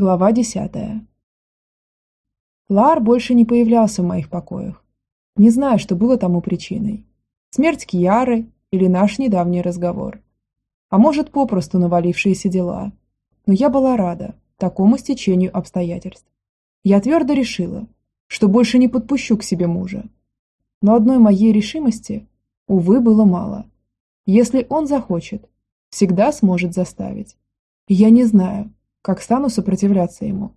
Глава десятая. Лар больше не появлялся в моих покоях. Не знаю, что было тому причиной. Смерть Кьяры или наш недавний разговор. А может, попросту навалившиеся дела. Но я была рада такому стечению обстоятельств. Я твердо решила, что больше не подпущу к себе мужа. Но одной моей решимости, увы, было мало. Если он захочет, всегда сможет заставить. Я не знаю, как стану сопротивляться ему.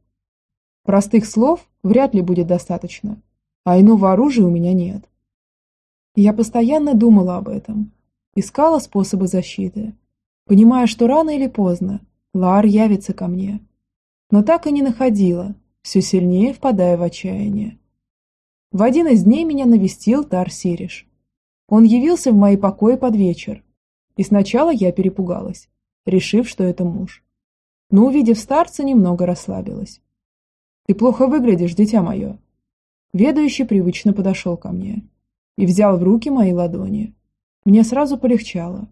Простых слов вряд ли будет достаточно, а иного оружия у меня нет. Я постоянно думала об этом, искала способы защиты, понимая, что рано или поздно Лаар явится ко мне, но так и не находила, все сильнее впадая в отчаяние. В один из дней меня навестил Тар Сириш. Он явился в мои покои под вечер, и сначала я перепугалась, решив, что это муж но, увидев старца, немного расслабилась. «Ты плохо выглядишь, дитя мое!» Ведающий привычно подошел ко мне и взял в руки мои ладони. Мне сразу полегчало.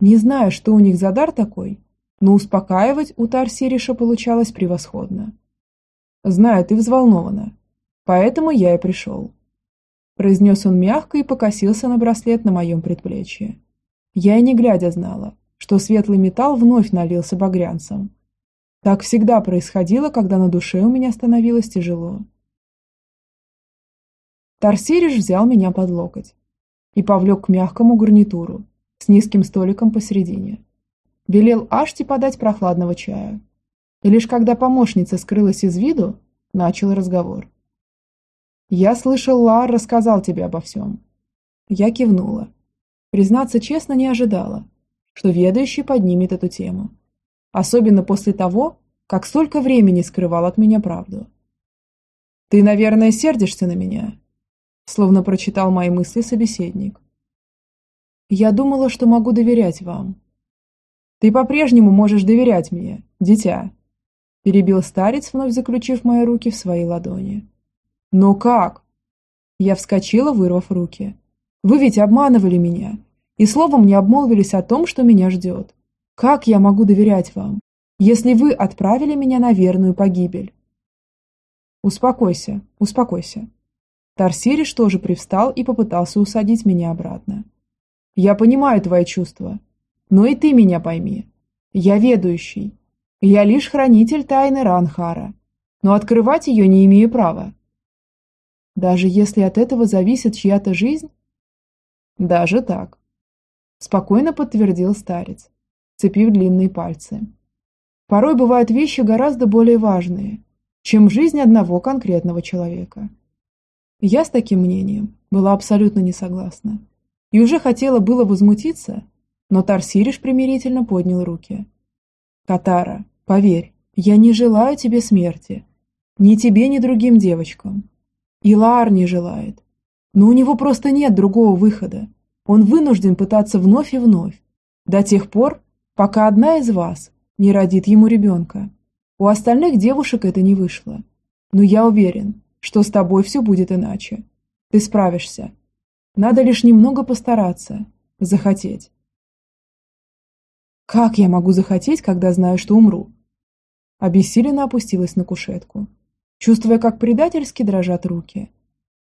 Не знаю, что у них за дар такой, но успокаивать у Тарсириша получалось превосходно. «Знаю, ты взволнована, поэтому я и пришел», произнес он мягко и покосился на браслет на моем предплечье. Я и не глядя знала, что светлый металл вновь налился багрянцем, так всегда происходило, когда на душе у меня становилось тяжело. Тарсириш взял меня под локоть и повлек к мягкому гарнитуру с низким столиком посередине. Велел Ашти подать прохладного чая. И лишь когда помощница скрылась из виду, начал разговор. «Я слышал, Лаар рассказал тебе обо всем». Я кивнула. Признаться честно, не ожидала, что ведающий поднимет эту тему. Особенно после того, как столько времени скрывал от меня правду. «Ты, наверное, сердишься на меня?» Словно прочитал мои мысли собеседник. «Я думала, что могу доверять вам». «Ты по-прежнему можешь доверять мне, дитя», перебил старец, вновь заключив мои руки в свои ладони. «Но как?» Я вскочила, вырвав руки. «Вы ведь обманывали меня, и словом не обмолвились о том, что меня ждет. Как я могу доверять вам, если вы отправили меня на верную погибель?» «Успокойся, успокойся». Тарсириш тоже привстал и попытался усадить меня обратно. «Я понимаю твои чувства, но и ты меня пойми. Я ведущий. Я лишь хранитель тайны Ранхара, но открывать ее не имею права. Даже если от этого зависит чья-то жизнь? Даже так. Спокойно подтвердил старец сцепив длинные пальцы. Порой бывают вещи гораздо более важные, чем жизнь одного конкретного человека. Я с таким мнением была абсолютно не согласна. И уже хотела было возмутиться, но Тарсириш примирительно поднял руки. «Катара, поверь, я не желаю тебе смерти. Ни тебе, ни другим девочкам. И Лаар не желает. Но у него просто нет другого выхода. Он вынужден пытаться вновь и вновь, до тех пор, пока одна из вас не родит ему ребенка. У остальных девушек это не вышло. Но я уверен, что с тобой все будет иначе. Ты справишься. Надо лишь немного постараться, захотеть. Как я могу захотеть, когда знаю, что умру? Обессиленно опустилась на кушетку, чувствуя, как предательски дрожат руки.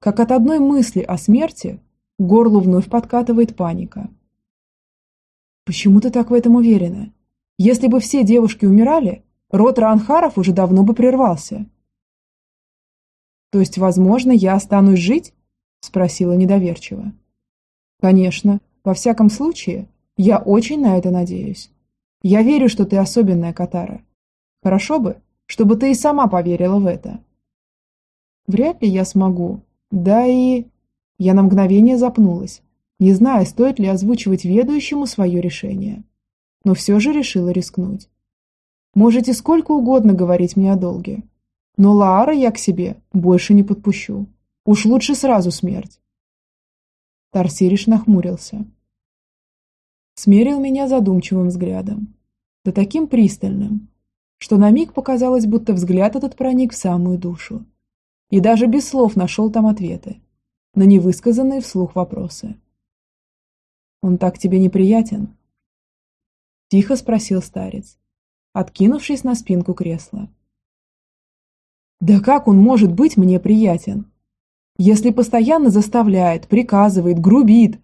Как от одной мысли о смерти горлу вновь подкатывает паника. Почему ты так в этом уверена? Если бы все девушки умирали, род Ранхаров уже давно бы прервался. То есть, возможно, я останусь жить? Спросила недоверчиво. Конечно, во всяком случае, я очень на это надеюсь. Я верю, что ты особенная Катара. Хорошо бы, чтобы ты и сама поверила в это. Вряд ли я смогу. Да и... Я на мгновение запнулась, не зная, стоит ли озвучивать ведущему свое решение. Но все же решила рискнуть. Можете сколько угодно говорить мне о долге, но Лаара я к себе больше не подпущу. Уж лучше сразу смерть. Тарсириш нахмурился. Смерил меня задумчивым взглядом, да таким пристальным, что на миг показалось, будто взгляд этот проник в самую душу. И даже без слов нашел там ответы на невысказанные вслух вопросы. Он так тебе неприятен?» Тихо спросил старец, откинувшись на спинку кресла. Да как он может быть мне приятен? Если постоянно заставляет, приказывает, грубит.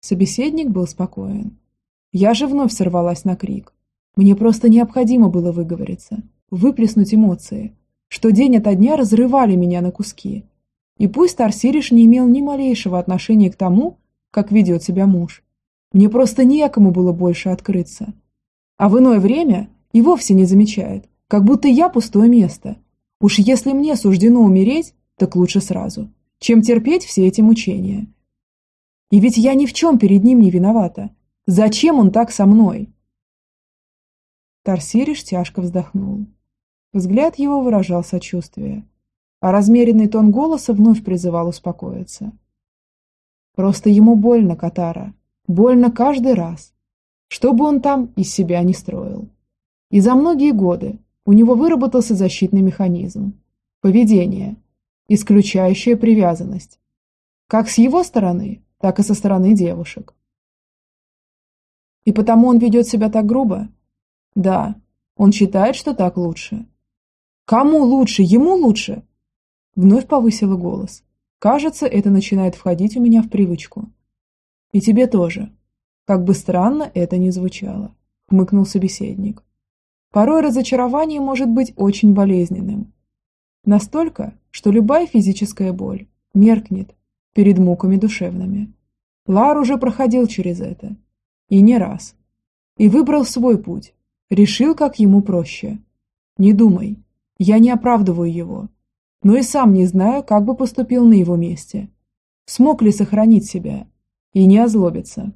Собеседник был спокоен. Я же вновь сорвалась на крик. Мне просто необходимо было выговориться, выплеснуть эмоции, что день ото дня разрывали меня на куски. И пусть Тарсириш не имел ни малейшего отношения к тому, как ведет себя муж. Мне просто некому было больше открыться. А в иное время и вовсе не замечает, как будто я пустое место. Уж если мне суждено умереть, так лучше сразу, чем терпеть все эти мучения. И ведь я ни в чем перед ним не виновата. Зачем он так со мной? Тарсириш тяжко вздохнул. Взгляд его выражал сочувствие, а размеренный тон голоса вновь призывал успокоиться. Просто ему больно, Катара, больно каждый раз, что бы он там из себя не строил. И за многие годы у него выработался защитный механизм – поведение, исключающее привязанность, как с его стороны, так и со стороны девушек. И потому он ведет себя так грубо? Да, он считает, что так лучше. Кому лучше? Ему лучше? Вновь повысила голос. Кажется, это начинает входить у меня в привычку. И тебе тоже. Как бы странно это ни звучало, хмыкнул собеседник. Порой разочарование может быть очень болезненным. Настолько, что любая физическая боль меркнет перед муками душевными. Лар уже проходил через это. И не раз. И выбрал свой путь. Решил, как ему проще. Не думай, я не оправдываю его, но и сам не знаю, как бы поступил на его месте. Смог ли сохранить себя и не озлобиться.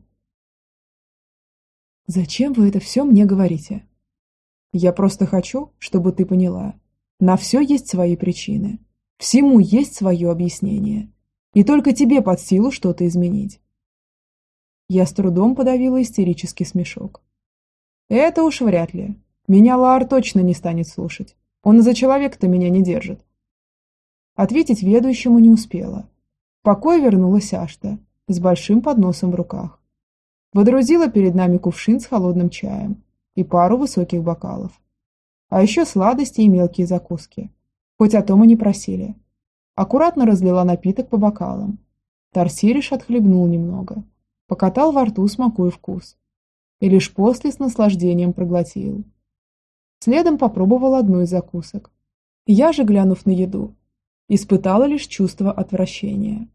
«Зачем вы это все мне говорите?» «Я просто хочу, чтобы ты поняла. На все есть свои причины. Всему есть свое объяснение. И только тебе под силу что-то изменить». Я с трудом подавила истерический смешок. «Это уж вряд ли. Меня Лаар точно не станет слушать. Он из-за человека-то меня не держит. Ответить ведущему не успела. В покой вернулась Ашта с большим подносом в руках. Водрузила перед нами кувшин с холодным чаем и пару высоких бокалов. А еще сладости и мелкие закуски. Хоть о том и не просили. Аккуратно разлила напиток по бокалам. Тарсириш отхлебнул немного. Покатал во рту, смакуя вкус. И лишь после с наслаждением проглотил. Следом попробовал одну из закусок. Я же, глянув на еду, испытала лишь чувство отвращения.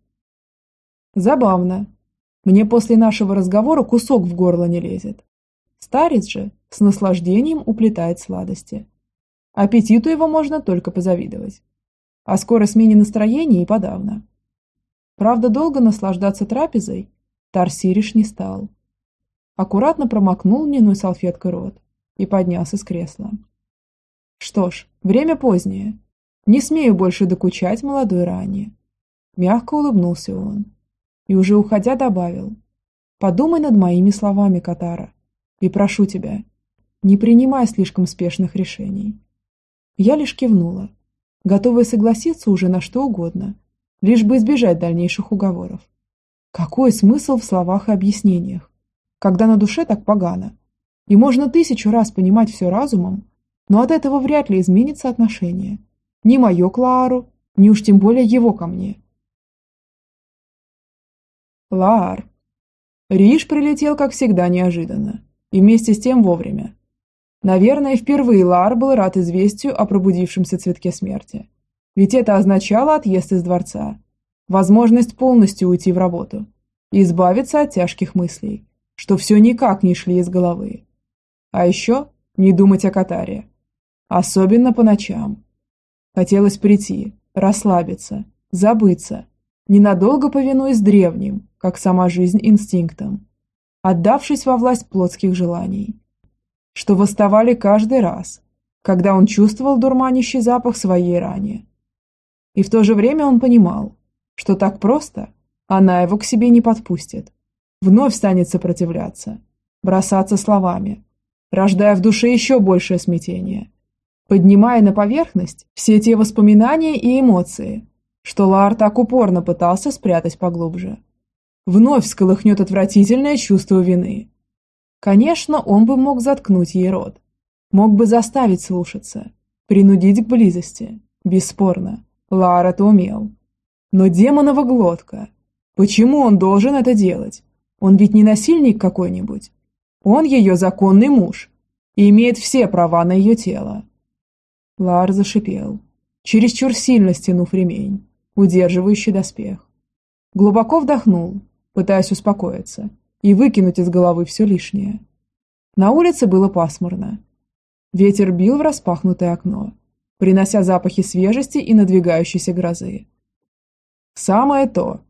Забавно. Мне после нашего разговора кусок в горло не лезет. Старец же с наслаждением уплетает сладости. Аппетиту его можно только позавидовать. А скорой смене настроения и подавно. Правда, долго наслаждаться трапезой Тарсириш не стал. Аккуратно промокнул льняной салфеткой рот и поднялся с кресла. Что ж, время позднее. Не смею больше докучать молодой ране. Мягко улыбнулся он. И уже уходя добавил. Подумай над моими словами, Катара. И прошу тебя, не принимай слишком спешных решений. Я лишь кивнула, готовая согласиться уже на что угодно, лишь бы избежать дальнейших уговоров. Какой смысл в словах и объяснениях, когда на душе так погано? И можно тысячу раз понимать все разумом, но от этого вряд ли изменится отношение. Ни мое к Лаару, ни уж тем более его ко мне. Лаар. Риш прилетел, как всегда, неожиданно. И вместе с тем вовремя. Наверное, впервые Лаар был рад известию о пробудившемся цветке смерти. Ведь это означало отъезд из дворца. Возможность полностью уйти в работу. И избавиться от тяжких мыслей, что все никак не шли из головы. А еще не думать о Катаре. Особенно по ночам. Хотелось прийти, расслабиться, забыться, ненадолго повинуясь древним, как сама жизнь, инстинктам, отдавшись во власть плотских желаний, что восставали каждый раз, когда он чувствовал дурманящий запах своей рани. И в то же время он понимал, что так просто она его к себе не подпустит, вновь станет сопротивляться, бросаться словами, рождая в душе еще большее смятение, поднимая на поверхность все те воспоминания и эмоции, что Лар так упорно пытался спрятать поглубже. Вновь всколыхнет отвратительное чувство вины. Конечно, он бы мог заткнуть ей рот, мог бы заставить слушаться, принудить к близости, Бесспорно, Лара это умел. Но демонова глотка. Почему он должен это делать? Он ведь не насильник какой-нибудь. Он ее законный муж и имеет все права на ее тело. Лар зашипел, чересчур сильно стянув ремень, удерживающий доспех. Глубоко вдохнул, пытаясь успокоиться и выкинуть из головы все лишнее. На улице было пасмурно. Ветер бил в распахнутое окно, принося запахи свежести и надвигающейся грозы. Самое то,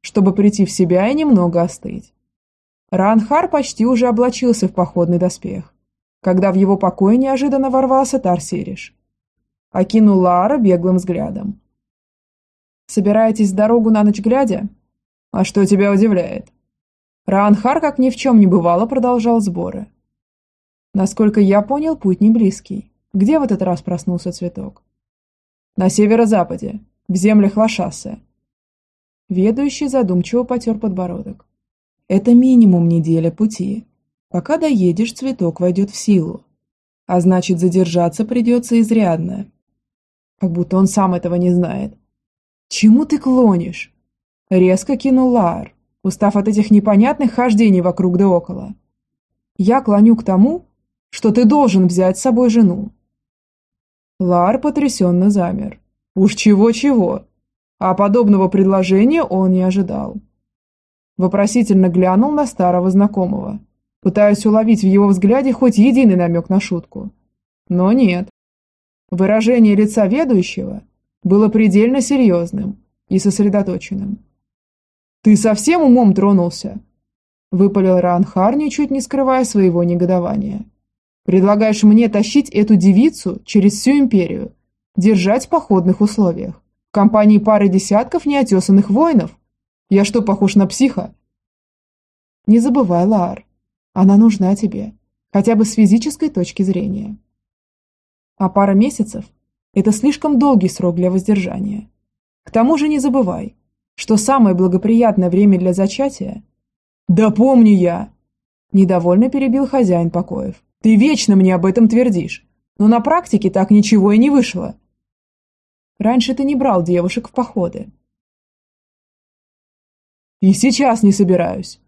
чтобы прийти в себя и немного остыть. Ранхар почти уже облачился в походный доспех, когда в его покое неожиданно ворвался Тарсириш. Окинул Лара беглым взглядом. «Собираетесь дорогу на ночь глядя? А что тебя удивляет?» Ранхар, как ни в чем не бывало, продолжал сборы. Насколько я понял, путь не близкий. Где в этот раз проснулся цветок? На северо-западе, в землях Лошасы. Ведущий задумчиво потер подбородок. Это минимум неделя пути. Пока доедешь, цветок войдет в силу. А значит, задержаться придется изрядно. Как будто он сам этого не знает. Чему ты клонишь? Резко кинул Лар, устав от этих непонятных хождений вокруг да около. Я клоню к тому, что ты должен взять с собой жену. Лар потрясенно замер. Уж чего-чего, а подобного предложения он не ожидал. Вопросительно глянул на старого знакомого, пытаясь уловить в его взгляде хоть единый намек на шутку. Но нет. Выражение лица ведущего было предельно серьезным и сосредоточенным. «Ты совсем умом тронулся?» выпалил Ранхар, ничуть не скрывая своего негодования. «Предлагаешь мне тащить эту девицу через всю империю, держать в походных условиях, в компании пары десятков неотесанных воинов, я что, похож на психа? Не забывай, Лар, она нужна тебе, хотя бы с физической точки зрения. А пара месяцев – это слишком долгий срок для воздержания. К тому же не забывай, что самое благоприятное время для зачатия – «Да помню я!» – недовольно перебил хозяин покоев. «Ты вечно мне об этом твердишь, но на практике так ничего и не вышло. Раньше ты не брал девушек в походы, и сейчас не собираюсь.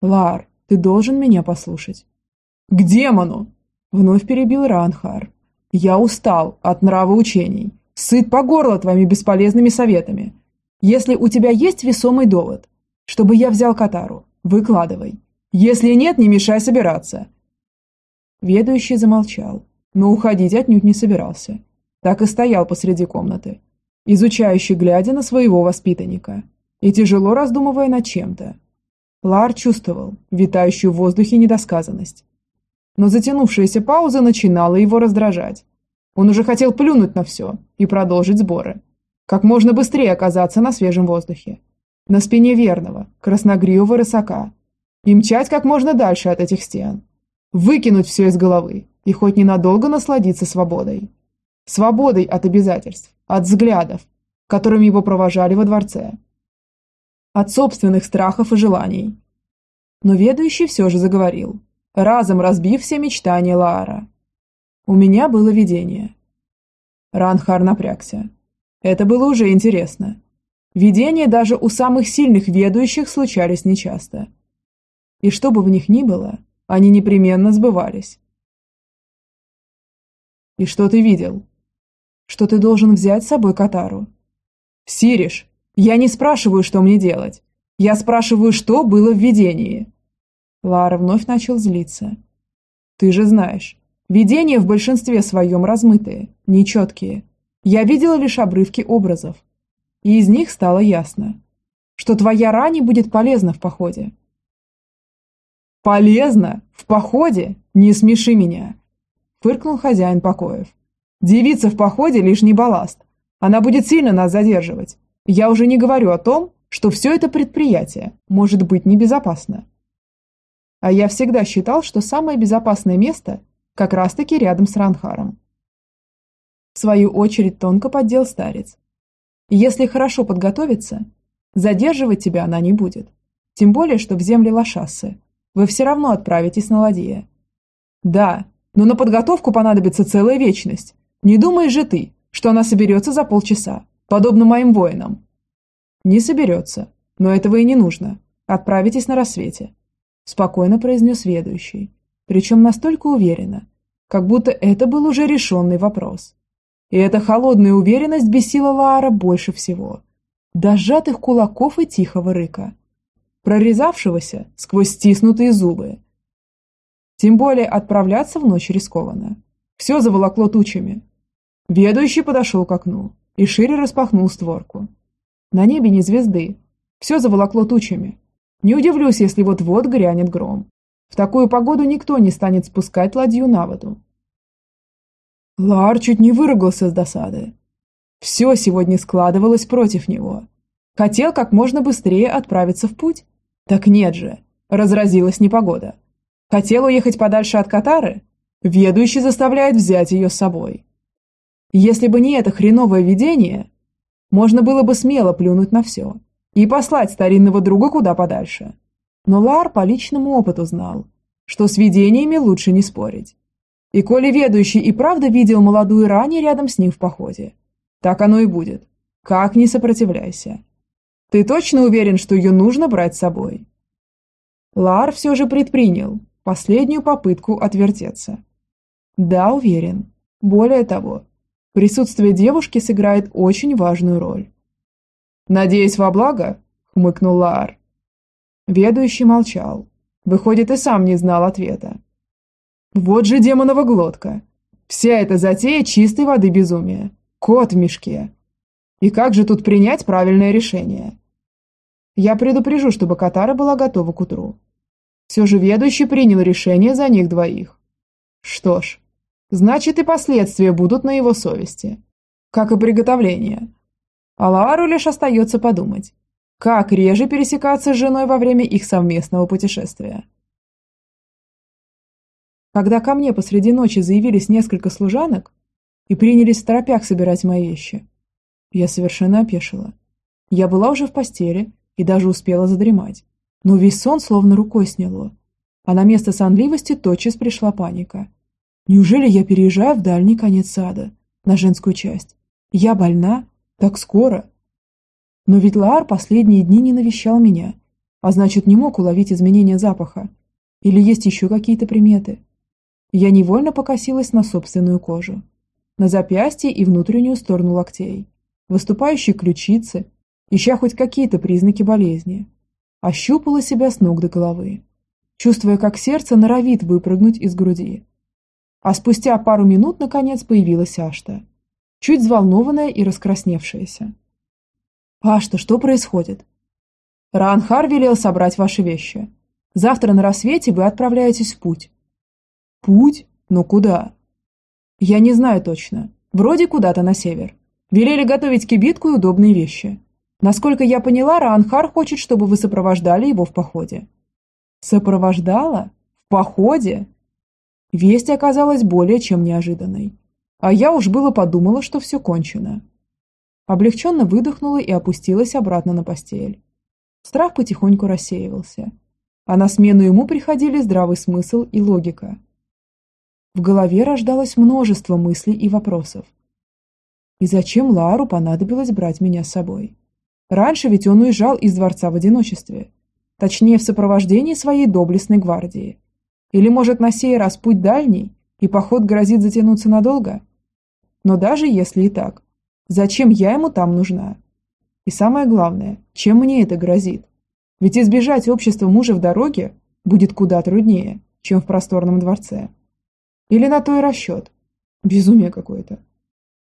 Лар, ты должен меня послушать. К демону! Вновь перебил Ранхар. Я устал от нравоучений, сыт по горло твоими бесполезными советами. Если у тебя есть весомый довод, чтобы я взял Катару, выкладывай. Если нет, не мешай собираться. Ведущий замолчал, но уходить отнюдь не собирался. Так и стоял посреди комнаты, изучающий, глядя на своего воспитанника и тяжело раздумывая над чем-то. Лар чувствовал витающую в воздухе недосказанность. Но затянувшаяся пауза начинала его раздражать. Он уже хотел плюнуть на все и продолжить сборы. Как можно быстрее оказаться на свежем воздухе. На спине верного, красногривого рысака. И мчать как можно дальше от этих стен. Выкинуть все из головы и хоть ненадолго насладиться свободой. Свободой от обязательств, от взглядов, которыми его провожали во дворце, от собственных страхов и желаний. Но ведущий все же заговорил, разом разбив все мечтания Лаара. У меня было видение. Ранхар напрягся. Это было уже интересно. Видения даже у самых сильных ведущих случались нечасто. И что бы в них ни было, они непременно сбывались. «И что ты видел?» «Что ты должен взять с собой Катару?» «Сириш, я не спрашиваю, что мне делать. Я спрашиваю, что было в видении. Лара вновь начал злиться. Ты же знаешь, видения в большинстве своем размытые, нечеткие. Я видела лишь обрывки образов. И из них стало ясно, что твоя рань будет полезна в походе. «Полезно? В походе? Не смеши меня!» Фыркнул хозяин покоев. «Девица в походе лишний балласт. Она будет сильно нас задерживать. Я уже не говорю о том, что все это предприятие может быть небезопасно. А я всегда считал, что самое безопасное место как раз-таки рядом с Ранхаром. В свою очередь тонко поддел старец. Если хорошо подготовиться, задерживать тебя она не будет. Тем более, что в земле Лошассы вы все равно отправитесь на ладье. Да, но на подготовку понадобится целая вечность. Не думаешь же ты, что она соберется за полчаса, подобно моим воинам. Не соберется, но этого и не нужно. Отправитесь на рассвете. Спокойно произнес ведущий, причем настолько уверенно, как будто это был уже решенный вопрос. И эта холодная уверенность бесила Лаара больше всего. До сжатых кулаков и тихого рыка, прорезавшегося сквозь стиснутые зубы. Тем более отправляться в ночь рискованно. Все заволокло тучами. Ведущий подошел к окну и шире распахнул створку. На небе не звезды. Все заволокло тучами. Не удивлюсь, если вот-вот грянет гром. В такую погоду никто не станет спускать ладью на воду. Лар чуть не выругался с досады. Все сегодня складывалось против него. Хотел как можно быстрее отправиться в путь. Так нет же, разразилась непогода. Хотел уехать подальше от Катары? Ведущий заставляет взять ее с собой. Если бы не это хреновое видение, можно было бы смело плюнуть на все и послать старинного друга куда подальше. Но Лар по личному опыту знал, что с видениями лучше не спорить. И коли ведущий и правда видел молодую Рани рядом с ним в походе, так оно и будет. Как не сопротивляйся. Ты точно уверен, что ее нужно брать с собой? Лар все же предпринял последнюю попытку отвертеться. Да, уверен. Более того, присутствие девушки сыграет очень важную роль. «Надеюсь во благо?» – хмыкнул Лаар. Ведущий молчал. Выходит, и сам не знал ответа. Вот же демонова глотка. Вся эта затея чистой воды безумия. Кот в мешке. И как же тут принять правильное решение? Я предупрежу, чтобы Катара была готова к утру. Все же ведущий принял решение за них двоих. Что ж, значит и последствия будут на его совести. Как и приготовление. А Лаару лишь остается подумать, как реже пересекаться с женой во время их совместного путешествия. Когда ко мне посреди ночи заявились несколько служанок и принялись в торопях собирать мои вещи, я совершенно опешила. Я была уже в постели и даже успела задремать. Но весь сон словно рукой сняло. А на место сонливости тотчас пришла паника. Неужели я переезжаю в дальний конец сада, на женскую часть? Я больна? Так скоро? Но ведь Лаар последние дни не навещал меня, а значит не мог уловить изменения запаха. Или есть еще какие-то приметы? Я невольно покосилась на собственную кожу. На запястье и внутреннюю сторону локтей. Выступающие ключицы, ища хоть какие-то признаки болезни. Ощупала себя с ног до головы, чувствуя, как сердце норовит выпрыгнуть из груди. А спустя пару минут, наконец, появилась Ашта, чуть взволнованная и раскрасневшаяся. «Ашта, что происходит?» «Раанхар велел собрать ваши вещи. Завтра на рассвете вы отправляетесь в путь». «Путь? Но куда?» «Я не знаю точно. Вроде куда-то на север. Велели готовить кибитку и удобные вещи. Насколько я поняла, Раанхар хочет, чтобы вы сопровождали его в походе. Сопровождала? В походе? Весть оказалась более чем неожиданной. А я уж было подумала, что все кончено. Облегченно выдохнула и опустилась обратно на постель. Страх потихоньку рассеивался. А на смену ему приходили здравый смысл и логика. В голове рождалось множество мыслей и вопросов. И зачем Лару понадобилось брать меня с собой? Раньше ведь он уезжал из дворца в одиночестве. Точнее, в сопровождении своей доблестной гвардии. Или, может, на сей раз путь дальний, и поход грозит затянуться надолго? Но даже если и так, зачем я ему там нужна? И самое главное, чем мне это грозит? Ведь избежать общества мужа в дороге будет куда труднее, чем в просторном дворце. Или на то и расчет. Безумие какое-то.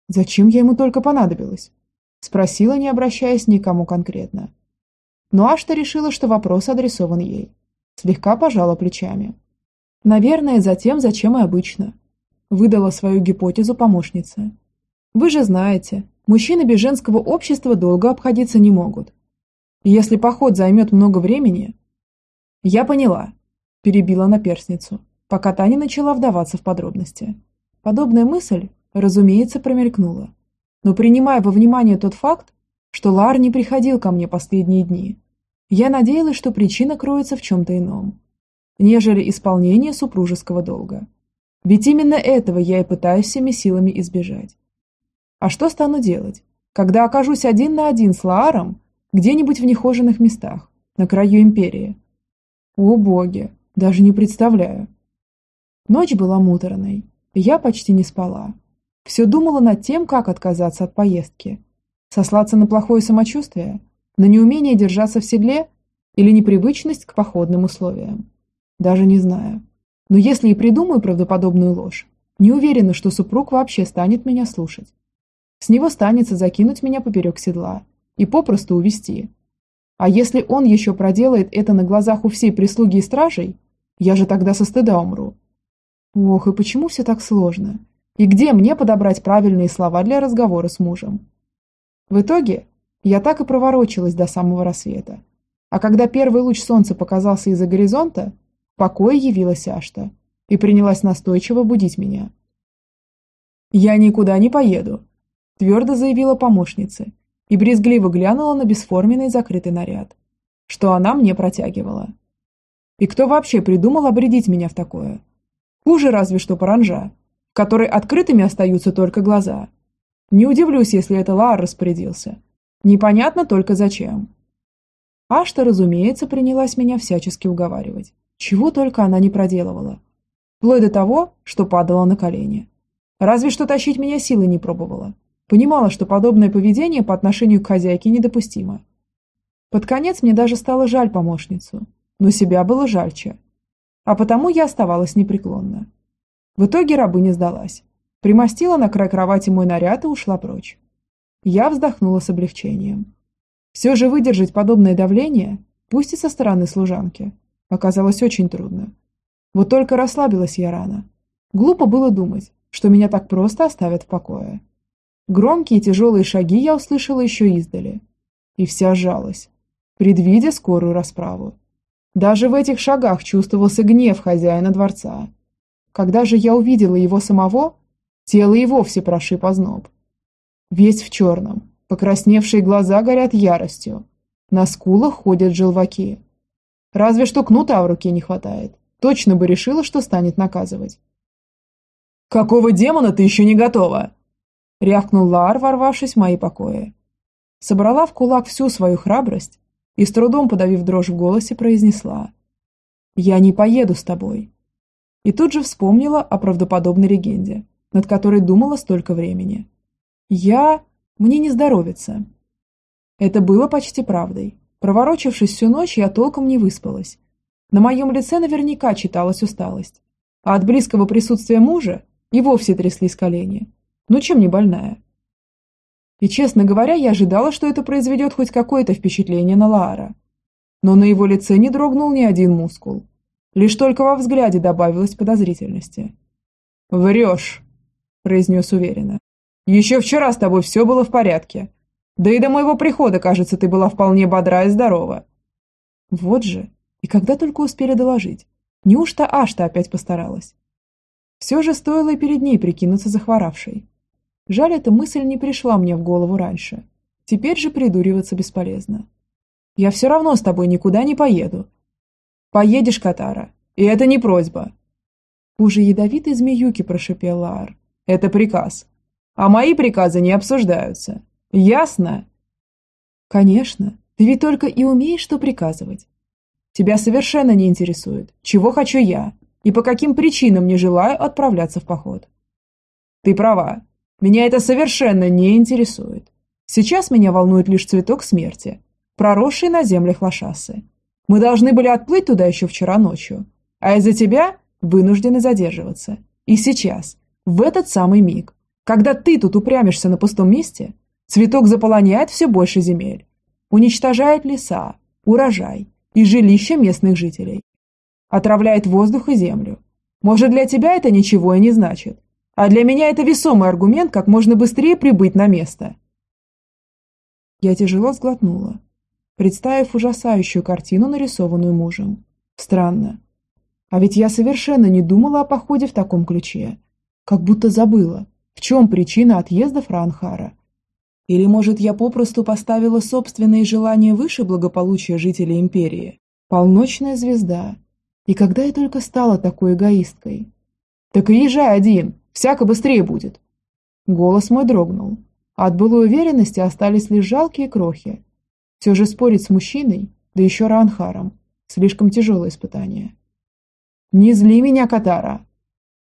Зачем я ему только понадобилась? Спросила, не обращаясь никому конкретно. Но Ашта решила, что вопрос адресован ей. Слегка пожала плечами. Наверное, за тем, зачем и обычно. Выдала свою гипотезу помощница. Вы же знаете, мужчины без женского общества долго обходиться не могут. если поход займет много времени... Я поняла, перебила наперсницу, пока та не начала вдаваться в подробности. Подобная мысль, разумеется, промелькнула но принимая во внимание тот факт, что Лар не приходил ко мне последние дни, я надеялась, что причина кроется в чем-то ином, нежели исполнение супружеского долга. Ведь именно этого я и пытаюсь всеми силами избежать. А что стану делать, когда окажусь один на один с Лааром где-нибудь в нехоженных местах, на краю империи? О боги, даже не представляю. Ночь была муторной, я почти не спала. Все думала над тем, как отказаться от поездки. Сослаться на плохое самочувствие, на неумение держаться в седле или непривычность к походным условиям. Даже не знаю. Но если и придумаю правдоподобную ложь, не уверена, что супруг вообще станет меня слушать. С него станется закинуть меня поперек седла и попросту увести. А если он еще проделает это на глазах у всей прислуги и стражей, я же тогда со стыда умру. Ох, и почему все так сложно? И где мне подобрать правильные слова для разговора с мужем? В итоге я так и проворочилась до самого рассвета. А когда первый луч солнца показался из-за горизонта, в покое явилась Ашта и принялась настойчиво будить меня. «Я никуда не поеду», – твердо заявила помощница и брезгливо глянула на бесформенный закрытый наряд, что она мне протягивала. И кто вообще придумал обредить меня в такое? Хуже разве что паранжа, в которой открытыми остаются только глаза. Не удивлюсь, если это Лаар распорядился. Непонятно только зачем. Ашта, разумеется, принялась меня всячески уговаривать. Чего только она не проделывала. Вплоть до того, что падала на колени. Разве что тащить меня силой не пробовала. Понимала, что подобное поведение по отношению к хозяйке недопустимо. Под конец мне даже стало жаль помощницу, но себя было жальче. А потому я оставалась непреклонна. В итоге рабыня сдалась. Примостила на край кровати мой наряд и ушла прочь. Я вздохнула с облегчением. Все же выдержать подобное давление, пусть и со стороны служанки, оказалось очень трудно. Вот только расслабилась я рано. Глупо было думать, что меня так просто оставят в покое. Громкие тяжелые шаги я услышала еще издали. И вся сжалась, предвидя скорую расправу. Даже в этих шагах чувствовался гнев хозяина дворца. Когда же я увидела его самого, тело и вовсе прошиб озноб. Весь в черном, покрасневшие глаза горят яростью, на скулах ходят желваки. Разве что кнута в руке не хватает. Точно бы решила, что станет наказывать. «Какого демона ты еще не готова?» – рявкнул Лаар, ворвавшись в мои покои. Собрала в кулак всю свою храбрость и, с трудом подавив дрожь в голосе, произнесла «Я не поеду с тобой». И тут же вспомнила о правдоподобной легенде, над которой думала столько времени. «Я... мне не здоровится». Это было почти правдой. Проворочившись всю ночь, я толком не выспалась. На моем лице наверняка читалась усталость. А от близкого присутствия мужа и вовсе тряслись колени. Ну чем не больная? И, честно говоря, я ожидала, что это произведет хоть какое-то впечатление на Лаара. Но на его лице не дрогнул ни один мускул. Лишь только во взгляде добавилось подозрительности. «Врешь», – произнес уверенно. «Еще вчера с тобой все было в порядке. Да и до моего прихода, кажется, ты была вполне бодра и здорова». Вот же, и когда только успели доложить. Неужто Ашта опять постаралась? Все же стоило и перед ней прикинуться захворавшей. Жаль, эта мысль не пришла мне в голову раньше. Теперь же придуриваться бесполезно. Я все равно с тобой никуда не поеду. Поедешь, Катара, и это не просьба. Уже ядовитой змеюки прошипел Лаар. Это приказ. А мои приказы не обсуждаются. Ясно? Конечно. Ты ведь только и умеешь что приказывать. Тебя совершенно не интересует, чего хочу я и по каким причинам не желаю отправляться в поход. Ты права. Меня это совершенно не интересует. Сейчас меня волнует лишь цветок смерти, проросший на землях Лошасы. Мы должны были отплыть туда еще вчера ночью, а из-за тебя вынуждены задерживаться. И сейчас, в этот самый миг, когда ты тут упрямишься на пустом месте, цветок заполоняет все больше земель, уничтожает леса, урожай и жилища местных жителей, отравляет воздух и землю. Может, для тебя это ничего и не значит, а для меня это весомый аргумент, как можно быстрее прибыть на место. Я тяжело сглотнула, представив ужасающую картину, нарисованную мужем. Странно. А ведь я совершенно не думала о походе в таком ключе. Как будто забыла, в чем причина отъезда Франхара. Или, может, я попросту поставила собственные желания выше благополучия жителей Империи? Полночная звезда. И когда я только стала такой эгоисткой? Так и езжай один, Всяко быстрее будет. Голос мой дрогнул, от былой уверенности остались лишь жалкие крохи. Все же спорить с мужчиной, да еще Ранхаром, слишком тяжелое испытание. «Не зли меня, Катара!»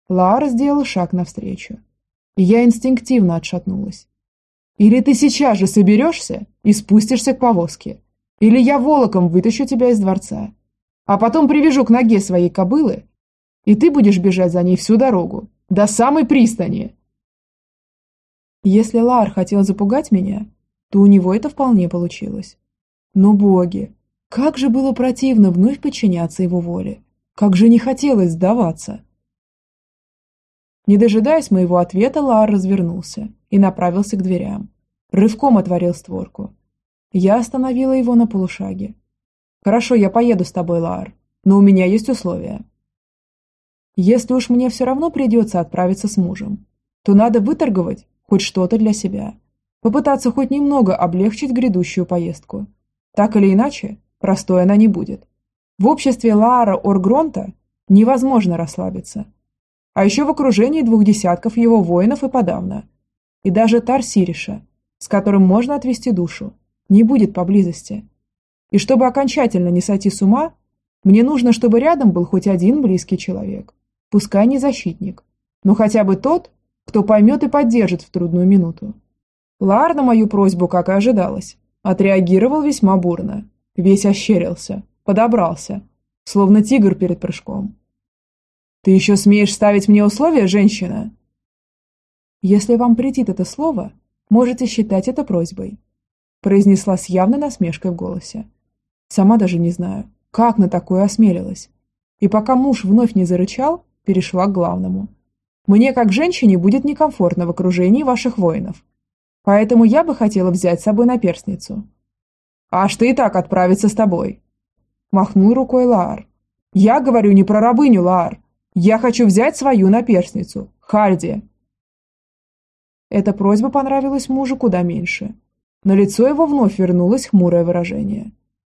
Лара сделал шаг навстречу, и я инстинктивно отшатнулась. «Или ты сейчас же соберешься и спустишься к повозке, или я волоком вытащу тебя из дворца, а потом привяжу к ноге своей кобылы, и ты будешь бежать за ней всю дорогу, до самой пристани!» Если Лар хотел запугать меня, то у него это вполне получилось. Но боги, как же было противно вновь подчиняться его воле. Как же не хотелось сдаваться. Не дожидаясь моего ответа, Лар развернулся и направился к дверям. Рывком отворил створку. Я остановила его на полушаге. «Хорошо, я поеду с тобой, Лар, но у меня есть условия. Если уж мне все равно придется отправиться с мужем, то надо выторговать хоть что-то для себя, попытаться хоть немного облегчить грядущую поездку. Так или иначе, простой она не будет. В обществе Лаара Оргронта невозможно расслабиться. А еще в окружении двух десятков его воинов и подавно. И даже Тарсириша, с которым можно отвести душу, не будет поблизости. И чтобы окончательно не сойти с ума, мне нужно, чтобы рядом был хоть один близкий человек. Пускай не защитник, но хотя бы тот, кто поймет и поддержит в трудную минуту. Лар на мою просьбу, как и ожидалось, отреагировал весьма бурно. Весь ощерился, подобрался, словно тигр перед прыжком. «Ты еще смеешь ставить мне условия, женщина?» «Если вам претит это слово, можете считать это просьбой», произнесла с явной насмешкой в голосе. Сама даже не знаю, как на такое осмелилась. И пока муж вновь не зарычал, перешла к главному. «Мне, как женщине, будет некомфортно в окружении ваших воинов. Поэтому я бы хотела взять с собой наперстницу». «Аж ты и так отправиться с тобой», Махнул рукой Лаар. «Я говорю не про рабыню, Лаар. Я хочу взять свою наперстницу, Харди». Эта просьба понравилась мужу куда меньше. На лицо его вновь вернулось хмурое выражение.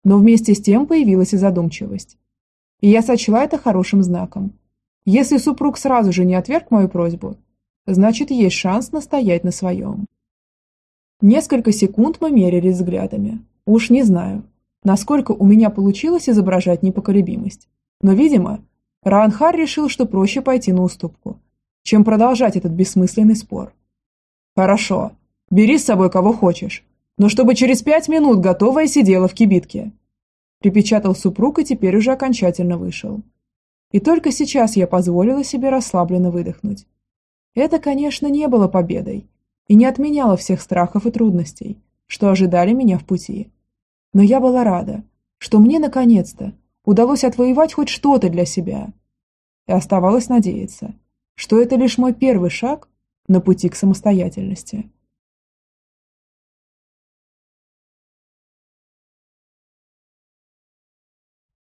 Но вместе с тем появилась и задумчивость. И я сочла это хорошим знаком. Если супруг сразу же не отверг мою просьбу, значит есть шанс настоять на своем. Несколько секунд мы мерились взглядами. Уж не знаю, насколько у меня получилось изображать непоколебимость. Но, видимо, Ранхар решил, что проще пойти на уступку, чем продолжать этот бессмысленный спор. «Хорошо, бери с собой кого хочешь, но чтобы через пять минут готовая сидела в кибитке», припечатал супруг и теперь уже окончательно вышел. И только сейчас я позволила себе расслабленно выдохнуть. Это, конечно, не было победой и не отменяло всех страхов и трудностей, что ожидали меня в пути. Но я была рада, что мне наконец-то удалось отвоевать хоть что-то для себя. И оставалось надеяться, что это лишь мой первый шаг на пути к самостоятельности.